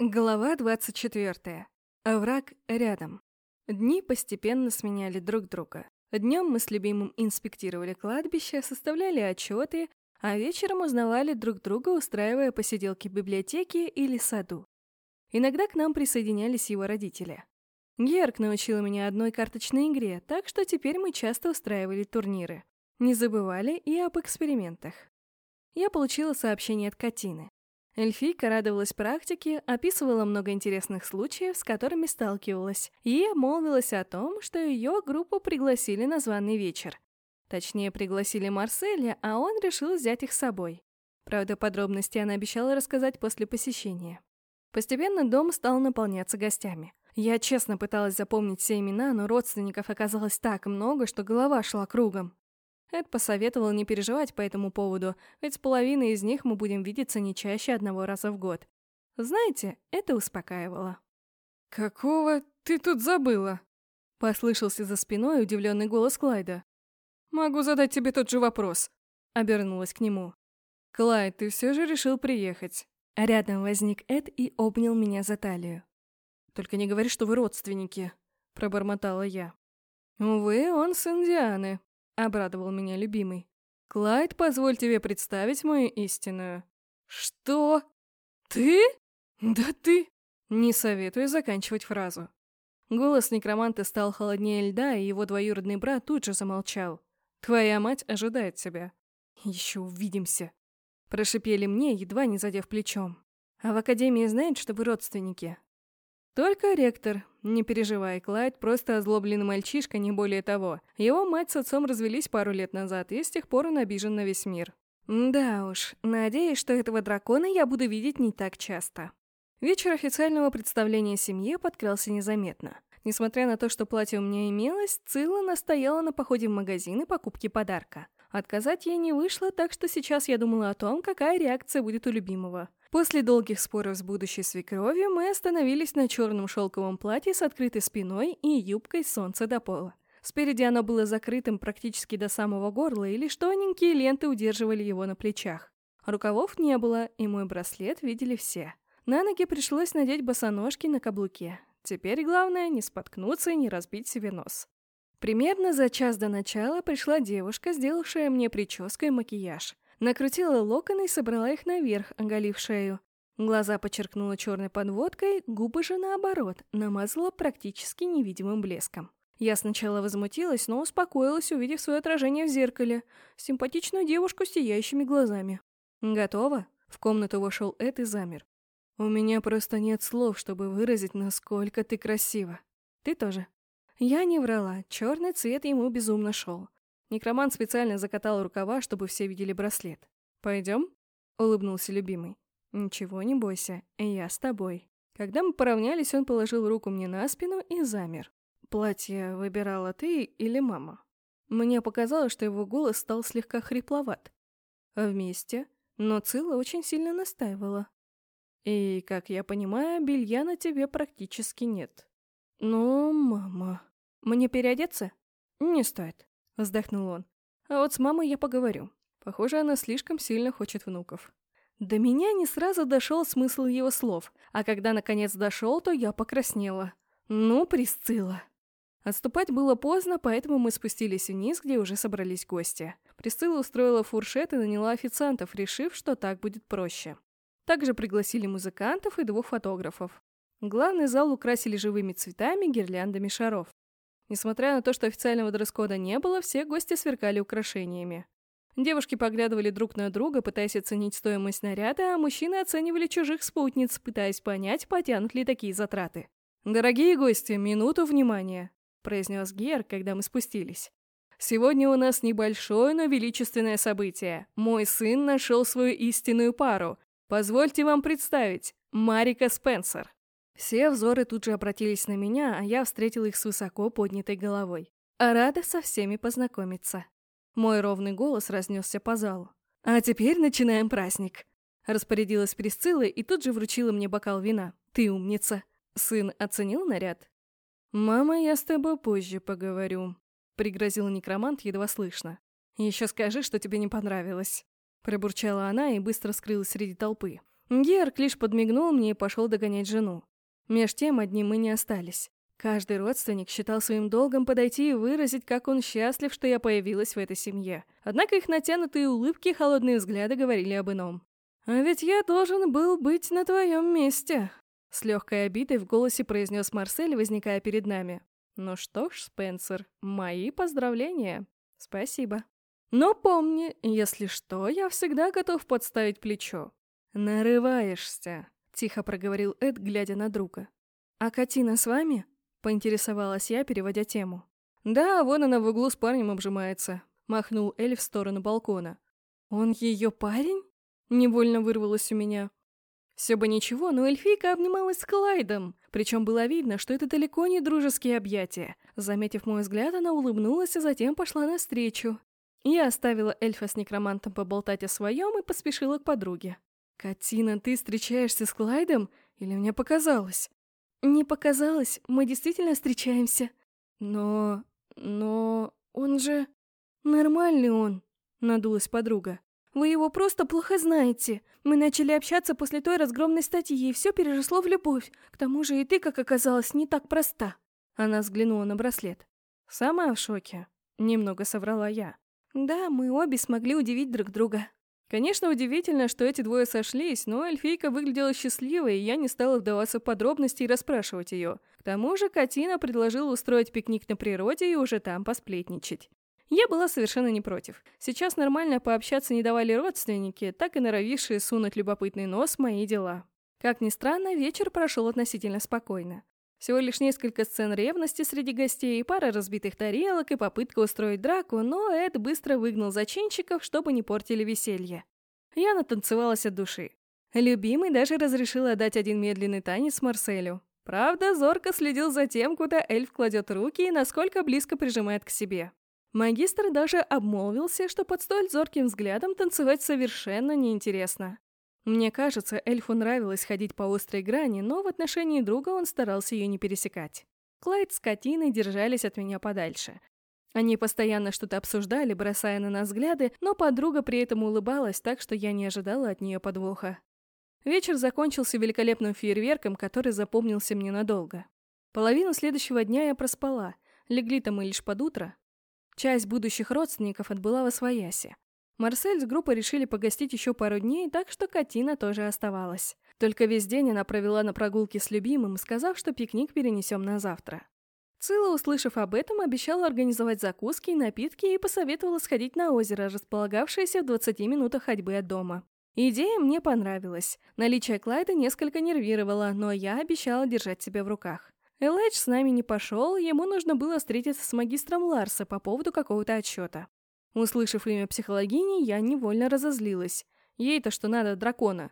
Глава 24. Враг рядом. Дни постепенно сменяли друг друга. Днем мы с любимым инспектировали кладбище, составляли отчеты, а вечером узнавали друг друга, устраивая посиделки в библиотеке или саду. Иногда к нам присоединялись его родители. Герк научила меня одной карточной игре, так что теперь мы часто устраивали турниры. Не забывали и об экспериментах. Я получила сообщение от Катины. Эльфийка радовалась практике, описывала много интересных случаев, с которыми сталкивалась, и молвилась о том, что ее группу пригласили на званый вечер. Точнее, пригласили Марселя, а он решил взять их с собой. Правда, подробности она обещала рассказать после посещения. Постепенно дом стал наполняться гостями. Я честно пыталась запомнить все имена, но родственников оказалось так много, что голова шла кругом. Эд посоветовал не переживать по этому поводу, ведь с половиной из них мы будем видеться не чаще одного раза в год. Знаете, это успокаивало. «Какого ты тут забыла?» Послышался за спиной удивленный голос Клайда. «Могу задать тебе тот же вопрос», — обернулась к нему. «Клайд, ты все же решил приехать». Рядом возник Эд и обнял меня за талию. «Только не говори, что вы родственники», — пробормотала я. «Увы, он сын Дианы», обрадовал меня любимый. «Клайд, позволь тебе представить мою истинную». «Что? Ты? Да ты...» Не советую заканчивать фразу. Голос некроманта стал холоднее льда, и его двоюродный брат тут же замолчал. «Твоя мать ожидает тебя». «Еще увидимся», — прошипели мне, едва не задев плечом. «А в академии знает, что вы родственники?» «Только ректор. Не переживай, Клайд просто озлобленный мальчишка, не более того. Его мать с отцом развелись пару лет назад, и с тех пор он обижен на весь мир». «Да уж, надеюсь, что этого дракона я буду видеть не так часто». Вечер официального представления семье подкрался незаметно. Несмотря на то, что платье у меня имелось, Цилла настояла на походе в магазин и покупке подарка. Отказать ей не вышло, так что сейчас я думала о том, какая реакция будет у любимого. После долгих споров с будущей свекровью мы остановились на черном шелковом платье с открытой спиной и юбкой солнца до пола. Спереди оно было закрытым практически до самого горла, и лишь тоненькие ленты удерживали его на плечах. Рукавов не было, и мой браслет видели все. На ноги пришлось надеть босоножки на каблуке. Теперь главное не споткнуться и не разбить себе нос. Примерно за час до начала пришла девушка, сделавшая мне прическу и макияж. Накрутила локоны и собрала их наверх, оголив шею. Глаза подчеркнула черной подводкой, губы же, наоборот, намазала практически невидимым блеском. Я сначала возмутилась, но успокоилась, увидев свое отражение в зеркале. Симпатичную девушку с сияющими глазами. «Готово?» В комнату вошел Эд и замер. «У меня просто нет слов, чтобы выразить, насколько ты красива. Ты тоже?» Я не врала, черный цвет ему безумно шел. Некромант специально закатал рукава, чтобы все видели браслет. «Пойдем?» — улыбнулся любимый. «Ничего не бойся, я с тобой». Когда мы поравнялись, он положил руку мне на спину и замер. «Платье выбирала ты или мама?» Мне показалось, что его голос стал слегка хрипловат. Вместе, но Цила очень сильно настаивала. «И, как я понимаю, белья на тебе практически нет». «Ну, мама...» «Мне переодеться?» «Не стоит. Вздохнул он. А вот с мамой я поговорю. Похоже, она слишком сильно хочет внуков. До меня не сразу дошел смысл его слов, а когда наконец дошел, то я покраснела. Ну, Присцилла. Отступать было поздно, поэтому мы спустились вниз, где уже собрались гости. Присцилла устроила фуршет и наняла официантов, решив, что так будет проще. Также пригласили музыкантов и двух фотографов. Главный зал украсили живыми цветами, гирляндами шаров. Несмотря на то, что официального дресс-кода не было, все гости сверкали украшениями. Девушки поглядывали друг на друга, пытаясь оценить стоимость наряда, а мужчины оценивали чужих спутниц, пытаясь понять, потянут ли такие затраты. «Дорогие гости, минуту внимания», — произнес Гер, когда мы спустились. «Сегодня у нас небольшое, но величественное событие. Мой сын нашел свою истинную пару. Позвольте вам представить, Марика Спенсер». Все взоры тут же обратились на меня, а я встретил их с высоко поднятой головой. Рада со всеми познакомиться. Мой ровный голос разнесся по залу. «А теперь начинаем праздник!» Распорядилась Присцилла и тут же вручила мне бокал вина. «Ты умница!» Сын оценил наряд? «Мама, я с тобой позже поговорю», — пригрозил некромант едва слышно. «Еще скажи, что тебе не понравилось». Пробурчала она и быстро скрылась среди толпы. Герк лишь подмигнул мне и пошел догонять жену. Меж тем одни мы не остались. Каждый родственник считал своим долгом подойти и выразить, как он счастлив, что я появилась в этой семье. Однако их натянутые улыбки и холодные взгляды говорили об ином. «А ведь я должен был быть на твоем месте», — с легкой обидой в голосе произнес Марсель, возникая перед нами. «Ну что ж, Спенсер, мои поздравления. Спасибо. Но помни, если что, я всегда готов подставить плечо». «Нарываешься», — тихо проговорил Эд, глядя на друга. «А Катина с вами?» — поинтересовалась я, переводя тему. «Да, вон она в углу с парнем обжимается», — махнул Эль в сторону балкона. «Он ее парень?» Невольно вырвалось у меня. Все бы ничего, но эльфийка обнималась с Клайдом, причем было видно, что это далеко не дружеские объятия. Заметив мой взгляд, она улыбнулась и затем пошла навстречу. Я оставила эльфа с некромантом поболтать о своем и поспешила к подруге. «Катина, ты встречаешься с Клайдом? Или мне показалось?» «Не показалось, мы действительно встречаемся». «Но... но... он же...» «Нормальный он», — надулась подруга. Вы его просто плохо знаете. Мы начали общаться после той разгромной статьи, и все переросло в любовь. К тому же и ты, как оказалось, не так проста». Она взглянула на браслет. «Сама в шоке», — немного соврала я. «Да, мы обе смогли удивить друг друга». Конечно, удивительно, что эти двое сошлись, но эльфийка выглядела счастливой, и я не стала вдаваться в подробности и расспрашивать ее. К тому же Катина предложила устроить пикник на природе и уже там посплетничать. Я была совершенно не против. Сейчас нормально пообщаться не давали родственники, так и норовившие сунуть любопытный нос в мои дела. Как ни странно, вечер прошел относительно спокойно. Всего лишь несколько сцен ревности среди гостей, пара разбитых тарелок и попытка устроить драку, но Эд быстро выгнал зачинщиков, чтобы не портили веселье. Я натанцевалась от души. Любимый даже разрешил отдать один медленный танец Марселю. Правда, зорко следил за тем, куда эльф кладет руки и насколько близко прижимает к себе. Магистр даже обмолвился, что под столь зорким взглядом танцевать совершенно неинтересно. Мне кажется, эльфу нравилось ходить по острой грани, но в отношении друга он старался ее не пересекать. Клайд с Катиной держались от меня подальше. Они постоянно что-то обсуждали, бросая на нас взгляды, но подруга при этом улыбалась так, что я не ожидала от нее подвоха. Вечер закончился великолепным фейерверком, который запомнился мне надолго. Половину следующего дня я проспала. Легли-то мы лишь под утро, Часть будущих родственников отбыла во свояси. Марсель с группой решили погостить еще пару дней, так что Катина тоже оставалась. Только весь день она провела на прогулке с любимым, сказав, что пикник перенесем на завтра. Цила, услышав об этом, обещала организовать закуски и напитки и посоветовала сходить на озеро, располагавшееся в 20 минутах ходьбы от дома. Идея мне понравилась. Наличие Клайда несколько нервировало, но я обещала держать себя в руках. Элэдж с нами не пошел, ему нужно было встретиться с магистром Ларса по поводу какого-то отчета. Услышав имя психологини, я невольно разозлилась. Ей-то что надо дракона.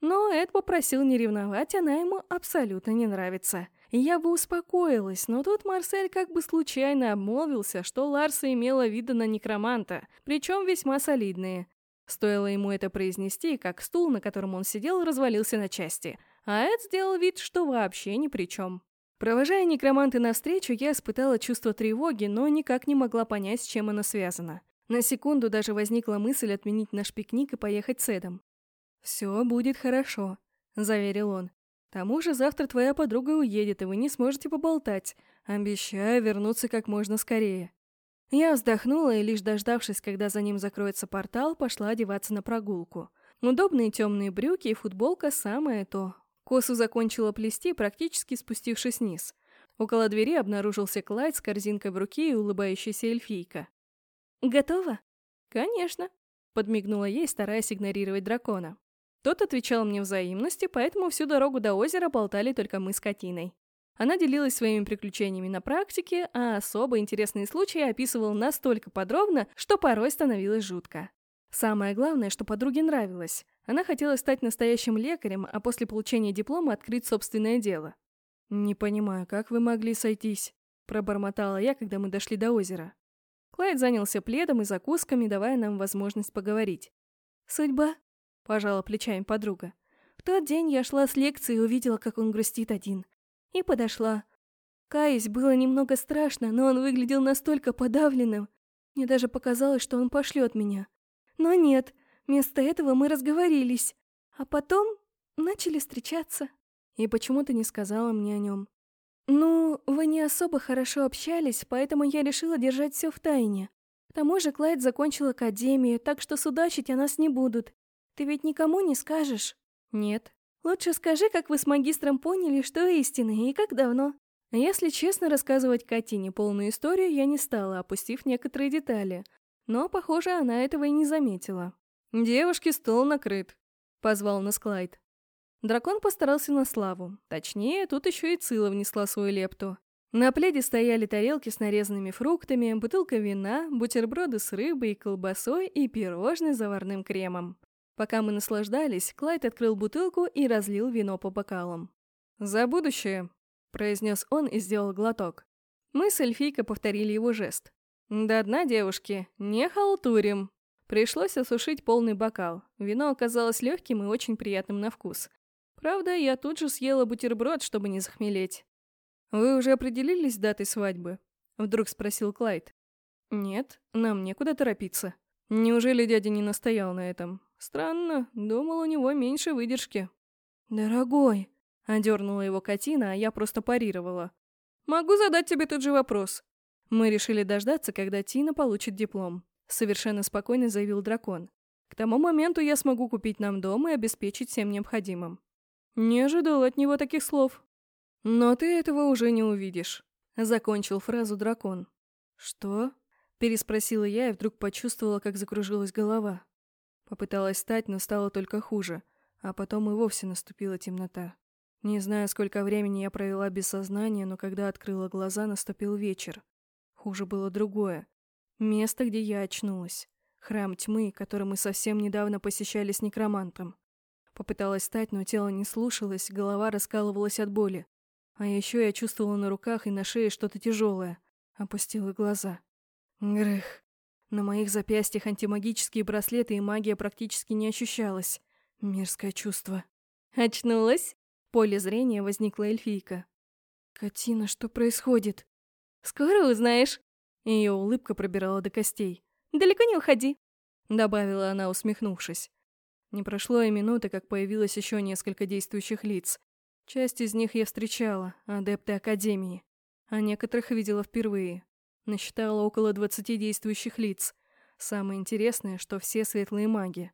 Но Эд попросил не ревновать, она ему абсолютно не нравится. Я бы успокоилась, но тут Марсель как бы случайно обмолвился, что Ларса имела виды на некроманта, причем весьма солидные. Стоило ему это произнести, как стул, на котором он сидел, развалился на части, а Эд сделал вид, что вообще ни при чем. Провожая некроманты навстречу, я испытала чувство тревоги, но никак не могла понять, с чем оно связано. На секунду даже возникла мысль отменить наш пикник и поехать с Эдом. «Все будет хорошо», — заверил он. «К тому же завтра твоя подруга уедет, и вы не сможете поболтать. Обещаю вернуться как можно скорее». Я вздохнула и, лишь дождавшись, когда за ним закроется портал, пошла одеваться на прогулку. Удобные темные брюки и футболка – самое то. Косу закончила плести, практически спустившись вниз. Около двери обнаружился Клайд с корзинкой в руке и улыбающаяся эльфийка. «Готово?» «Конечно», — подмигнула ей, стараясь игнорировать дракона. Тот отвечал мне взаимностью, поэтому всю дорогу до озера болтали только мы с Катиной. Она делилась своими приключениями на практике, а особо интересные случаи описывал настолько подробно, что порой становилось жутко. Самое главное, что подруге нравилось. Она хотела стать настоящим лекарем, а после получения диплома открыть собственное дело. «Не понимаю, как вы могли сойтись?» – пробормотала я, когда мы дошли до озера. Клайд занялся пледом и закусками, давая нам возможность поговорить. «Судьба?» – пожала плечами подруга. «В тот день я шла с лекции и увидела, как он грустит один. И подошла. Каюсь, было немного страшно, но он выглядел настолько подавленным. Мне даже показалось, что он пошлет меня. Но нет, Вместо этого мы разговорились. А потом начали встречаться. И почему ты не сказала мне о нем? Ну, вы не особо хорошо общались, поэтому я решила держать все в тайне. К тому же Клайд закончил академию, так что судачить о нас не будут. Ты ведь никому не скажешь? Нет. Лучше скажи, как вы с магистром поняли, что истина и как давно. Если честно, рассказывать Катине полную историю я не стала, опустив некоторые детали. Но, похоже, она этого и не заметила. «Девушки, стол накрыт», — позвал нас Клайд. Дракон постарался на славу. Точнее, тут еще и Цила внесла свою лепту. На пледе стояли тарелки с нарезанными фруктами, бутылка вина, бутерброды с рыбой колбасой и пирожные с заварным кремом. Пока мы наслаждались, Клайд открыл бутылку и разлил вино по бокалам. «За будущее!» – произнес он и сделал глоток. Мы с эльфийкой повторили его жест. «До дна, девушки, не халтурим!» Пришлось осушить полный бокал. Вино оказалось легким и очень приятным на вкус. Правда, я тут же съела бутерброд, чтобы не захмелеть. «Вы уже определились с датой свадьбы?» — вдруг спросил Клайд. «Нет, нам некуда торопиться. Неужели дядя не настоял на этом? Странно, думал, у него меньше выдержки». «Дорогой!» — одернула его Катина, а я просто парировала. «Могу задать тебе тот же вопрос». Мы решили дождаться, когда Тина получит диплом. Совершенно спокойно заявил дракон. К тому моменту я смогу купить нам дом и обеспечить всем необходимым. Не ожидал от него таких слов. «Но ты этого уже не увидишь», — закончил фразу дракон. «Что?» — переспросила я и вдруг почувствовала, как закружилась голова. Попыталась встать, но стало только хуже, а потом и вовсе наступила темнота. Не знаю, сколько времени я провела без сознания, но когда открыла глаза, наступил вечер. Хуже было другое. Место, где я очнулась. Храм тьмы, который мы совсем недавно посещали с некромантом. Попыталась встать, но тело не слушалось, голова раскалывалась от боли. А еще я чувствовала на руках и на шее что-то тяжелое. Опустила глаза. Грых. На моих запястьях антимагические браслеты и магия практически не ощущалась. Мерзкое чувство. Очнулась? В поле зрения возникла эльфийка. «Катина, что происходит?» «Скоро узнаешь». Ее улыбка пробирала до костей. «Далеко не уходи», — добавила она, усмехнувшись. Не прошло и минуты, как появилось еще несколько действующих лиц. Часть из них я встречала, адепты Академии, а некоторых видела впервые. Насчитала около двадцати действующих лиц. Самое интересное, что все светлые маги.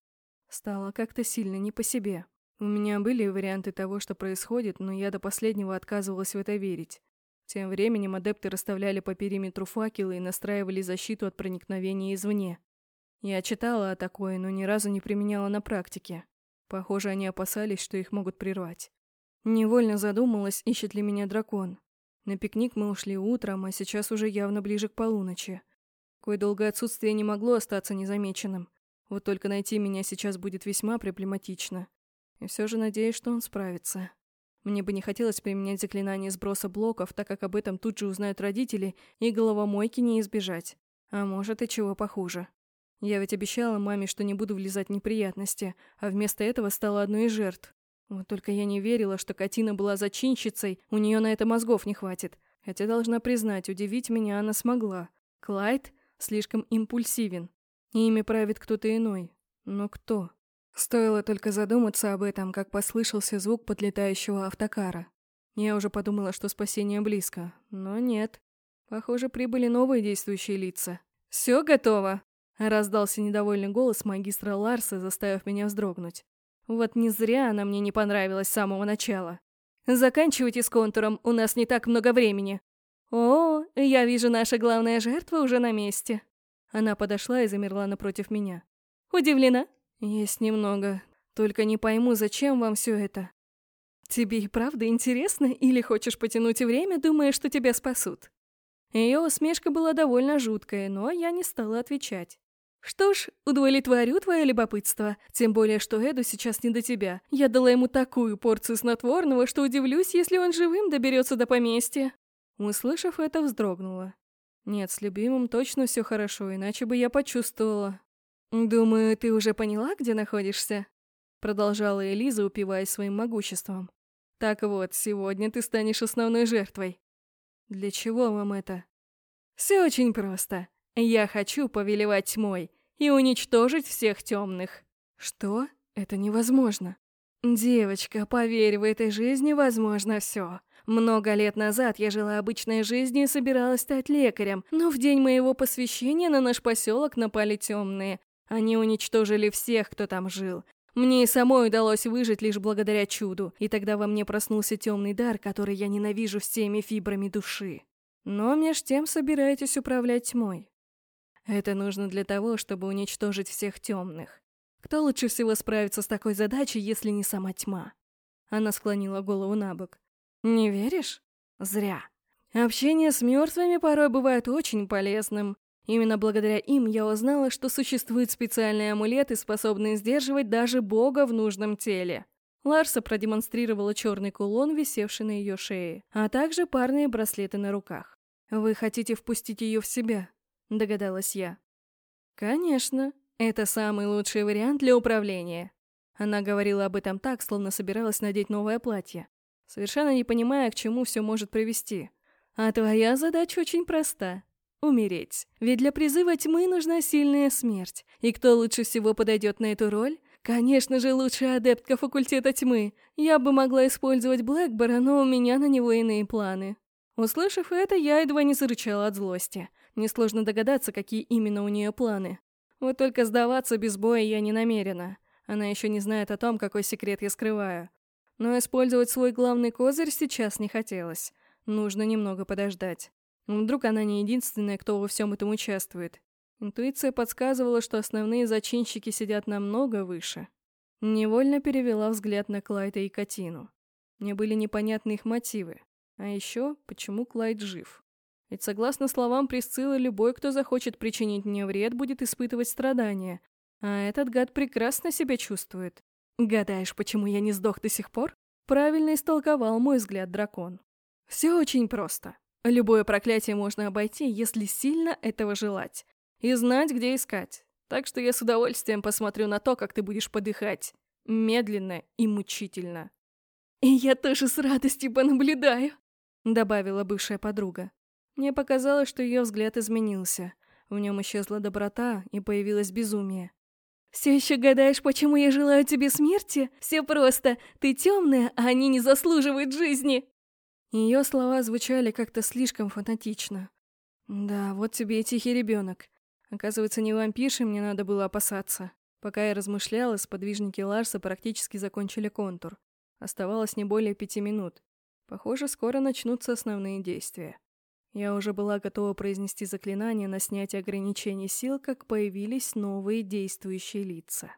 Стало как-то сильно не по себе. У меня были варианты того, что происходит, но я до последнего отказывалась в это верить. Тем временем адепты расставляли по периметру факелы и настраивали защиту от проникновения извне. Я читала о такое, но ни разу не применяла на практике. Похоже, они опасались, что их могут прервать. Невольно задумалась, ищет ли меня дракон. На пикник мы ушли утром, а сейчас уже явно ближе к полуночи. Такое долгое отсутствие не могло остаться незамеченным. Вот только найти меня сейчас будет весьма проблематично. И все же надеюсь, что он справится. Мне бы не хотелось применять заклинание сброса блоков, так как об этом тут же узнают родители, и головомойки не избежать. А может и чего похуже. Я ведь обещала маме, что не буду влезать в неприятности, а вместо этого стала одной из жертв. Вот только я не верила, что Катина была зачинщицей, у нее на это мозгов не хватит. Хотя, должна признать, удивить меня она смогла. Клайд слишком импульсивен. Ими правит кто-то иной. Но кто? Стоило только задуматься об этом, как послышался звук подлетающего автокара. Я уже подумала, что спасение близко. Но нет. Похоже, прибыли новые действующие лица. «Все готово!» — раздался недовольный голос магистра Ларса, заставив меня вздрогнуть. Вот не зря она мне не понравилась с самого начала. Заканчивайте с контуром, у нас не так много времени. О, я вижу, наша главная жертва уже на месте. Она подошла и замерла напротив меня. Удивлена? Есть немного. Только не пойму, зачем вам все это. Тебе и правда интересно или хочешь потянуть время, думая, что тебя спасут? Ее усмешка была довольно жуткая, но я не стала отвечать. Что ж, удовлетворю твое любопытство. Тем более, что Эду сейчас не до тебя. Я дала ему такую порцию снотворного, что удивлюсь, если он живым доберется до поместья. Услышав это, вздрогнула. Нет, с любимым точно все хорошо, иначе бы я почувствовала. Думаю, ты уже поняла, где находишься? Продолжала Элиза, упиваясь своим могуществом. Так вот, сегодня ты станешь основной жертвой. Для чего вам это? Все очень просто. Я хочу повелевать тьмой и уничтожить всех темных. Что? Это невозможно. Девочка, поверь, в этой жизни возможно все. Много лет назад я жила обычной жизнью и собиралась стать лекарем, но в день моего посвящения на наш поселок напали темные. Они уничтожили всех, кто там жил. Мне и самой удалось выжить лишь благодаря чуду, и тогда во мне проснулся темный дар, который я ненавижу всеми фибрами души. Но меж тем собираетесь управлять тьмой. Это нужно для того, чтобы уничтожить всех темных. Кто лучше всего справится с такой задачей, если не сама тьма? Она склонила голову на бок. Не веришь? Зря. Общение с мертвыми порой бывает очень полезным. Именно благодаря им я узнала, что существуют специальные амулеты, способные сдерживать даже бога в нужном теле. Ларса продемонстрировала черный кулон, висевший на ее шее, а также парные браслеты на руках. «Вы хотите впустить ее в себя?» — догадалась я. «Конечно. Это самый лучший вариант для управления». Она говорила об этом так, словно собиралась надеть новое платье, совершенно не понимая, к чему все может привести. «А твоя задача очень проста — умереть. Ведь для призыва тьмы нужна сильная смерть. И кто лучше всего подойдет на эту роль? Конечно же, лучшая адептка факультета тьмы. Я бы могла использовать Блэкбора, но у меня на него иные планы. Услышав это, я едва не зарычала от злости. Несложно догадаться, какие именно у нее планы. Вот только сдаваться без боя я не намерена. Она еще не знает о том, какой секрет я скрываю. Но использовать свой главный козырь сейчас не хотелось. Нужно немного подождать. Вдруг она не единственная, кто во всем этом участвует. Интуиция подсказывала, что основные зачинщики сидят намного выше. Невольно перевела взгляд на Клайда и Катину. Мне были непонятны их мотивы. А еще, почему Клайд жив? Ведь согласно словам Присциллы, любой, кто захочет причинить мне вред, будет испытывать страдания. А этот гад прекрасно себя чувствует. Гадаешь, почему я не сдох до сих пор? Правильно истолковал мой взгляд дракон. Все очень просто. Любое проклятие можно обойти, если сильно этого желать и знать, где искать. Так что я с удовольствием посмотрю на то, как ты будешь подыхать. Медленно и мучительно. «И я тоже с радостью понаблюдаю», — добавила бывшая подруга. Мне показалось, что ее взгляд изменился. В нем исчезла доброта и появилось безумие. «Все еще гадаешь, почему я желаю тебе смерти? Все просто. Ты темная, а они не заслуживают жизни!» Ее слова звучали как-то слишком фанатично. «Да, вот тебе и тихий ребенок. Оказывается, не вампиршей мне надо было опасаться. Пока я размышляла, сподвижники Ларса практически закончили контур. Оставалось не более пяти минут. Похоже, скоро начнутся основные действия. Я уже была готова произнести заклинание на снятие ограничений сил, как появились новые действующие лица.